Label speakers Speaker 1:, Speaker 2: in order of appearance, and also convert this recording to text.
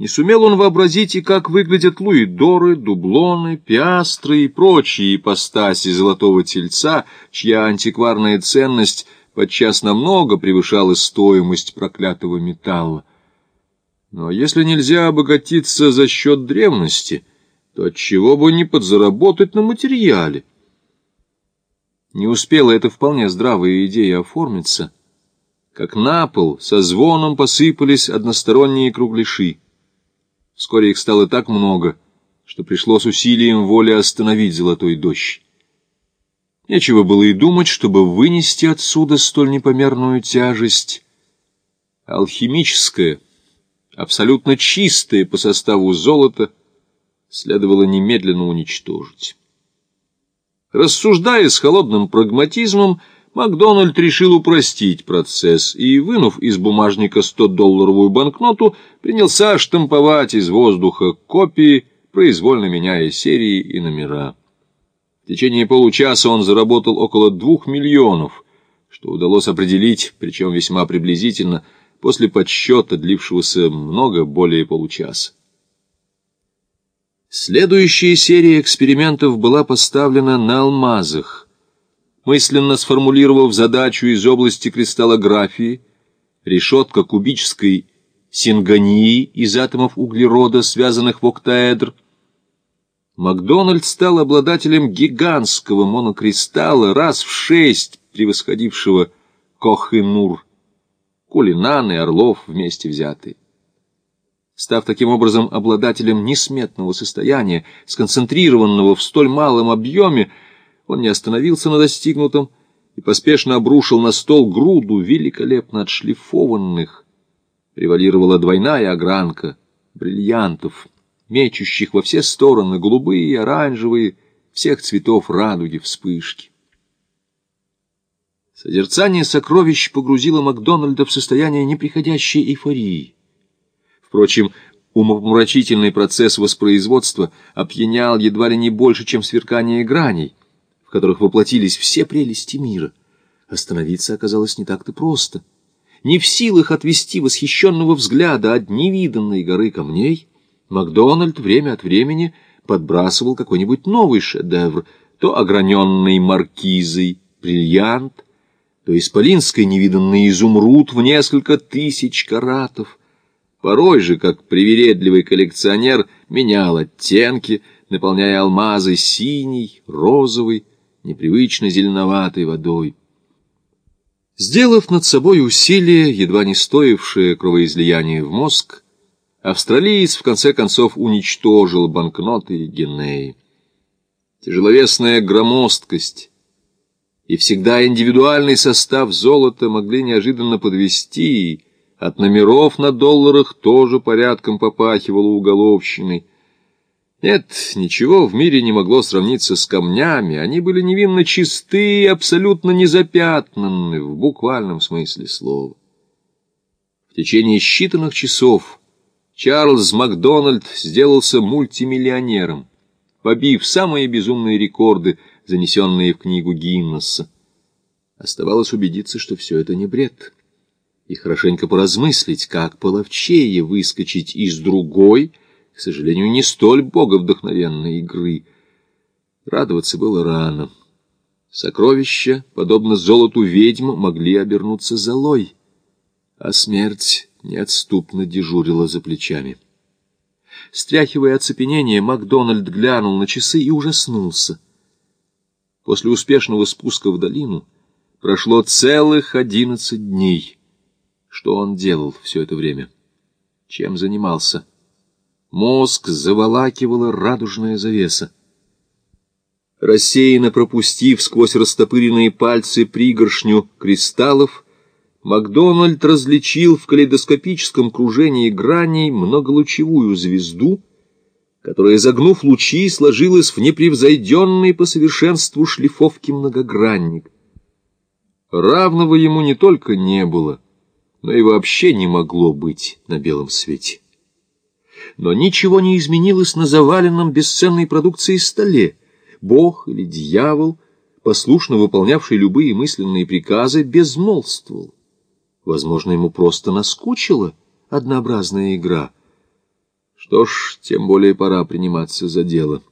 Speaker 1: Не сумел он вообразить и как выглядят луидоры, дублоны, пиастры и прочие ипостаси золотого тельца, чья антикварная ценность подчас намного превышала стоимость проклятого металла. Но если нельзя обогатиться за счет древности, то отчего бы не подзаработать на материале? Не успела эта вполне здравая идея оформиться, как на пол со звоном посыпались односторонние кругляши. Вскоре их стало так много, что пришлось усилием воли остановить золотой дождь. Нечего было и думать, чтобы вынести отсюда столь непомерную тяжесть. Алхимическое, абсолютно чистое по составу золото следовало немедленно уничтожить. Рассуждая с холодным прагматизмом, Макдональд решил упростить процесс и, вынув из бумажника 100-долларовую банкноту, принялся штамповать из воздуха копии, произвольно меняя серии и номера. В течение получаса он заработал около двух миллионов, что удалось определить, причем весьма приблизительно, после подсчета, длившегося много более получаса. Следующая серия экспериментов была поставлена на алмазах, мысленно сформулировав задачу из области кристаллографии, решетка кубической сингонии из атомов углерода, связанных в октаэдр. Макдональд стал обладателем гигантского монокристалла, раз в шесть превосходившего Кох-и-Нур, Кулинан и Орлов вместе взятые. Став таким образом обладателем несметного состояния, сконцентрированного в столь малом объеме, он не остановился на достигнутом и поспешно обрушил на стол груду великолепно отшлифованных. Превалировала двойная огранка бриллиантов, мечущих во все стороны голубые, оранжевые, всех цветов радуги вспышки. Созерцание сокровищ погрузило Макдональда в состояние неприходящей эйфории. Впрочем, умопомрачительный процесс воспроизводства опьянял едва ли не больше, чем сверкание граней которых воплотились все прелести мира. Остановиться оказалось не так-то просто. Не в силах отвести восхищенного взгляда от невиданной горы камней, Макдональд время от времени подбрасывал какой-нибудь новый шедевр, то ограненный маркизой бриллиант, то исполинской невиданный изумруд в несколько тысяч каратов. Порой же, как привередливый коллекционер, менял оттенки, наполняя алмазы синий, розовый, непривычно зеленоватой водой. Сделав над собой усилие, едва не стоившее кровоизлияния в мозг, австралиец в конце концов уничтожил банкноты генеи. Тяжеловесная громоздкость и всегда индивидуальный состав золота могли неожиданно подвести, от номеров на долларах тоже порядком попахивало уголовщиной, нет, ничего в мире не могло сравниться с камнями. Они были невинно чисты и абсолютно незапятнаны в буквальном смысле слова. В течение считанных часов Чарльз Макдональд сделался мультимиллионером, побив самые безумные рекорды, занесенные в книгу Гиннесса. Оставалось убедиться, что все это не бред, и хорошенько поразмыслить, как половчее выскочить из другой, к сожалению, не столь боговдохновенной игры. Радоваться было рано. Сокровища, подобно золоту ведьм, могли обернуться золой, а смерть неотступно дежурила за плечами. Стряхивая оцепенение, Макдональд глянул на часы и ужаснулся. После успешного спуска в долину прошло целых одиннадцать дней. Что он делал все это время? Чем занимался? Мозг заволакивала радужная завеса. Рассеянно пропустив сквозь растопыренные пальцы пригоршню кристаллов, Макдональд различил в калейдоскопическом кружении граней многолучевую звезду, которая, загнув лучи, сложилась в непревзойденный по совершенству шлифовки многогранник. Равного ему не только не было, но и вообще не могло быть на белом свете но ничего не изменилось на заваленном бесценной продукции столе. Бог или дьявол, послушно выполнявший любые мысленные приказы, безмолвствовал. Возможно, ему просто наскучила однообразная игра. Что ж, тем более пора приниматься за дело.